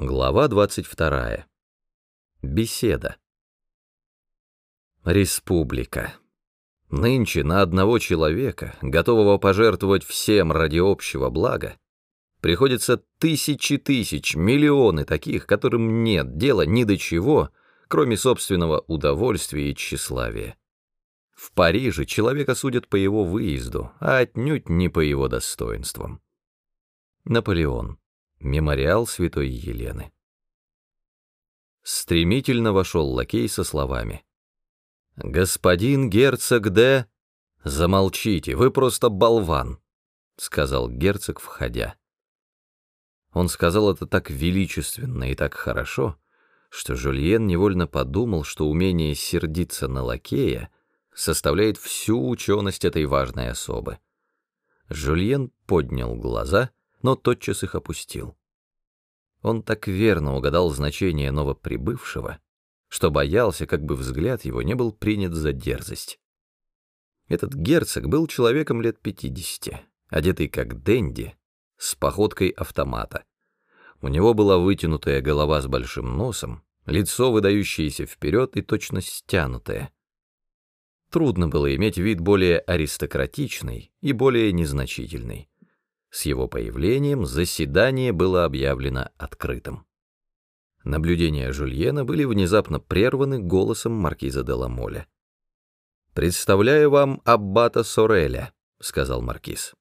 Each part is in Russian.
Глава 22. Беседа. Республика. Нынче на одного человека, готового пожертвовать всем ради общего блага, приходится тысячи тысяч, миллионы таких, которым нет дела ни до чего, кроме собственного удовольствия и тщеславия. В Париже человека судят по его выезду, а отнюдь не по его достоинствам. Наполеон. Мемориал Святой Елены. Стремительно вошел лакей со словами. «Господин герцог де...» «Замолчите, вы просто болван», — сказал герцог, входя. Он сказал это так величественно и так хорошо, что Жюльен невольно подумал, что умение сердиться на лакея составляет всю ученость этой важной особы. Жюльен поднял глаза — но тотчас их опустил. Он так верно угадал значение новоприбывшего, что боялся, как бы взгляд его не был принят за дерзость. Этот герцог был человеком лет пятидесяти, одетый как денди, с походкой автомата. У него была вытянутая голова с большим носом, лицо, выдающееся вперед и точно стянутое. Трудно было иметь вид более аристократичный и более незначительный. С его появлением заседание было объявлено открытым. Наблюдения Жульена были внезапно прерваны голосом маркиза де Ламоля. «Представляю вам аббата Сореля», — сказал маркиз.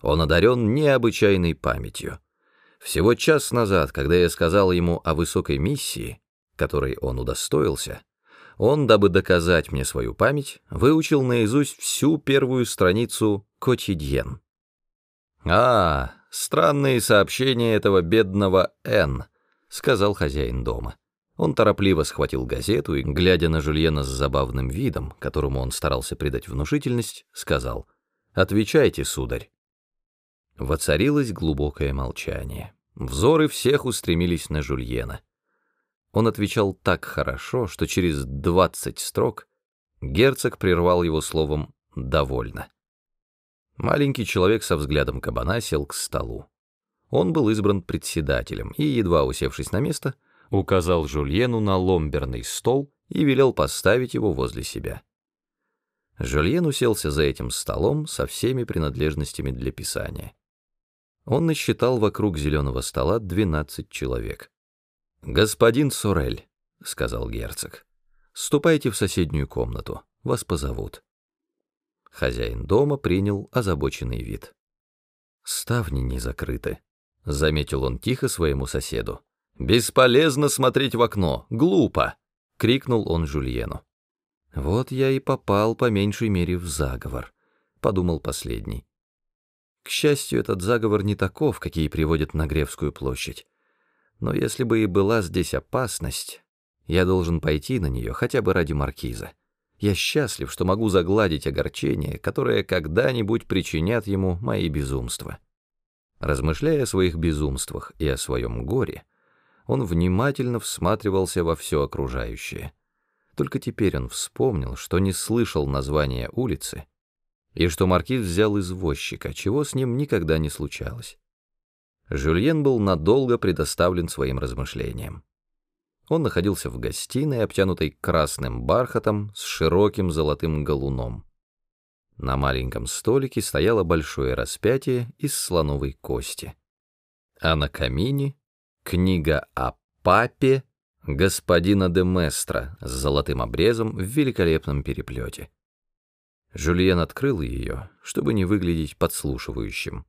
«Он одарен необычайной памятью. Всего час назад, когда я сказал ему о высокой миссии, которой он удостоился, он, дабы доказать мне свою память, выучил наизусть всю первую страницу «Котидьен». «А, странные сообщения этого бедного Н», — сказал хозяин дома. Он торопливо схватил газету и, глядя на Жульена с забавным видом, которому он старался придать внушительность, сказал «Отвечайте, сударь». Воцарилось глубокое молчание. Взоры всех устремились на Жульена. Он отвечал так хорошо, что через двадцать строк герцог прервал его словом «довольно». Маленький человек со взглядом кабана сел к столу. Он был избран председателем и, едва усевшись на место, указал Жульену на ломберный стол и велел поставить его возле себя. Жульен уселся за этим столом со всеми принадлежностями для писания. Он насчитал вокруг зеленого стола двенадцать человек. «Господин Сорель», — сказал герцог, — «ступайте в соседнюю комнату, вас позовут». Хозяин дома принял озабоченный вид. «Ставни не закрыты», — заметил он тихо своему соседу. «Бесполезно смотреть в окно, глупо!» — крикнул он Жульену. «Вот я и попал по меньшей мере в заговор», — подумал последний. К счастью, этот заговор не таков, какие приводят на Гревскую площадь. Но если бы и была здесь опасность, я должен пойти на нее хотя бы ради маркиза. Я счастлив, что могу загладить огорчение, которое когда-нибудь причинят ему мои безумства. Размышляя о своих безумствах и о своем горе, он внимательно всматривался во все окружающее. Только теперь он вспомнил, что не слышал названия улицы, и что маркиз взял извозчика, чего с ним никогда не случалось. Жюльен был надолго предоставлен своим размышлениям. Он находился в гостиной, обтянутой красным бархатом с широким золотым галуном. На маленьком столике стояло большое распятие из слоновой кости. А на камине книга о папе господина де Местро с золотым обрезом в великолепном переплете. Жюльен открыл ее, чтобы не выглядеть подслушивающим.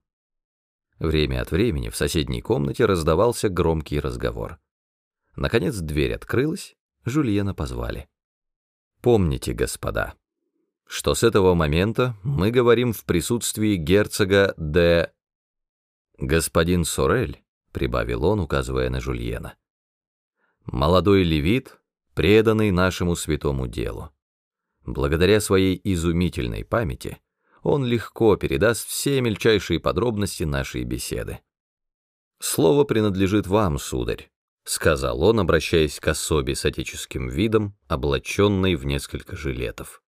Время от времени в соседней комнате раздавался громкий разговор. Наконец дверь открылась, Жульена позвали. Помните, господа, что с этого момента мы говорим в присутствии герцога де... Господин Сорель, прибавил он, указывая на Жульена. Молодой левит, преданный нашему святому делу. Благодаря своей изумительной памяти он легко передаст все мельчайшие подробности нашей беседы. Слово принадлежит вам, сударь, — сказал он, обращаясь к особе с отеческим видом, облаченной в несколько жилетов.